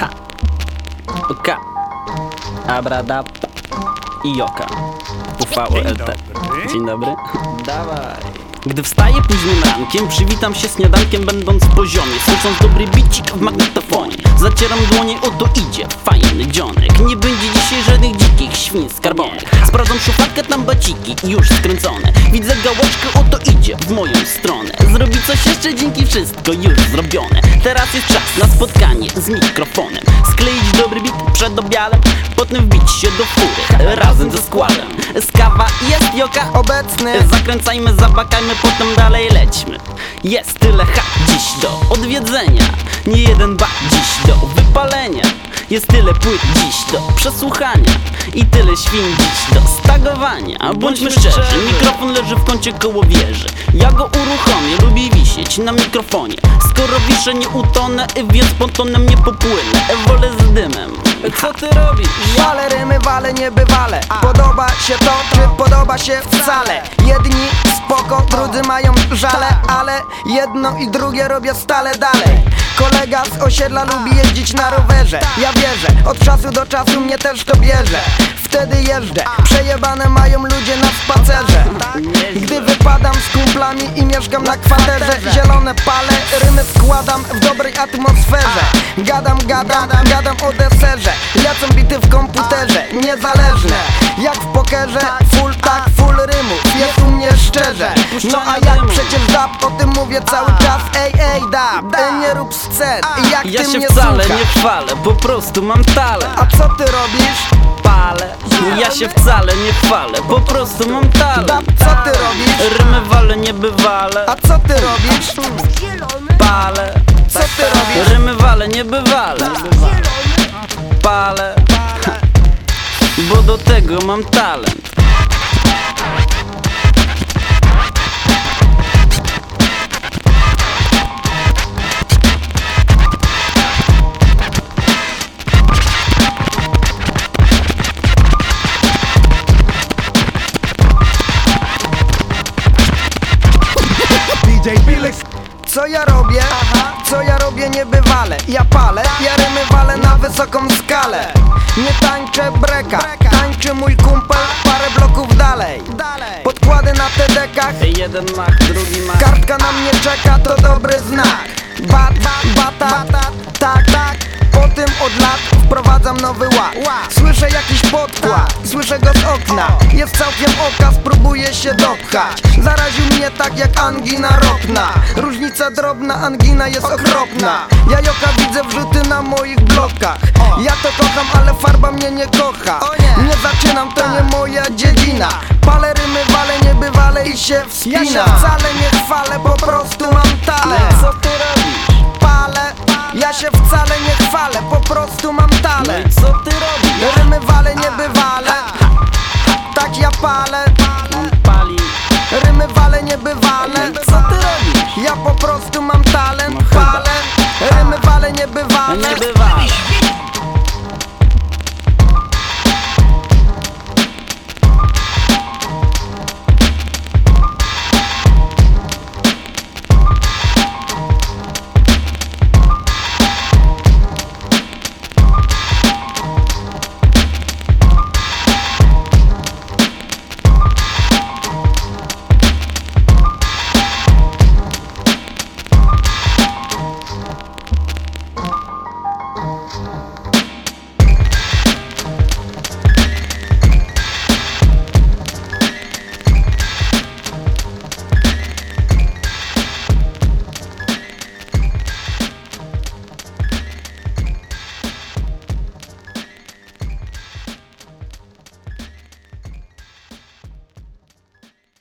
Ha. Oka. Abradab. I joka. UVLT. Dzień dobry. Dawaj. Gdy wstaję późnym rankiem, przywitam się śniadankiem będąc w poziomie Słysząc dobry bicik w magnetofonie. Zacieram dłonie, oto idzie fajny dzionek. Nie będzie dzisiaj żadnych dzikich świn skarbonych. Sprawdzam szufladkę, tam baciki już skręcone. Widzę gałeczkę, oto idzie w moją stronę. Zrobi coś jeszcze, dzięki wszystko już zrobione. Teraz jest czas na spotkanie z mikrofonem. Skleić dobry bit przed obiadem Potem wbić się do fury. Razem ze składem. Skawa jest joka Obecny. Zakręcajmy, zabakajmy, potem dalej lećmy. Jest tyle ha dziś do odwiedzenia. Nie jeden ba dziś do wypalenia. Jest tyle płyt dziś do przesłuchania. I tyle świn dziś do stagowania. Bądźmy szczerzy, mikrofon leży w kącie koło wieży. Ja go uruchomię, lubię wisieć na mikrofonie. Skoro wiszę nie utonę, więc pontonem nie popłynę. Wolę z dymem Co ty robisz? Wale rymy, wale niebywale. Podoba się to, czy podoba się wcale? Jedni spoko, drudzy mają żale Ale jedno i drugie robię stale dalej Kolega z osiedla lubi jeździć na rowerze. Ja wierzę, od czasu do czasu mnie też to bierze. Wtedy jeżdżę, przejebane mają ludzie na spacerze. Gdy wypadam z kumplami i mieszkam na kwaterze Zielone pale, rymy składam w dobrej atmosferze. Gadam, gadam, gadam o deserze. Lecą bity w komputerze, niezależne. Jak w pokerze, full tak, full rymów. Jest u mnie szczerze. No a jak przecież dab, o tym mówię cały czas Ej, ej, dab, ej, nie rób scen Jak Ja ty się mnie wcale słuchasz? nie chwalę, po prostu mam talent. A co ty robisz? palę. Ja się wcale nie chwalę, po prostu mam talent. Co ty robisz? Rymy wale nie bywale A co ty robisz? Palę. Co ty robisz? Rymy wale nie bywale Palę. Bo do tego mam talent Co ja robię? Co ja robię niebywale? Ja palę, ja rymy walę na wysoką skalę. Nie tańczę breka, tańczy mój kumpel parę bloków dalej. Podkłady na TD-kach, Jeden mach, drugi mach. Kartka na mnie czeka, to dobry znak. Bat, bata, wprowadzam nowy ład. Słyszę jakiś podkład, słyszę go z okna. Jest całkiem oka, spróbuję się dopchać. Zaraził mnie tak jak angina ropna. Różnica drobna, angina jest okropna. Ja joka widzę wrzuty na moich blokach. Ja to kocham, ale farba mnie nie kocha. Nie. Zaczynam, to nie moja dziedzina. Palę rymy, wale, nie bywale i się wspina Ja się wcale nie chwalę, po prostu mam talent. Co ty robisz? palę Ja się wcale nie chwalę, po prostu mam No i co ty robisz? Rymy wale, nie bywale Tak ja palę. Pali. Rymy wale, nie bywale Co ty robisz? Ja po prostu mam talent,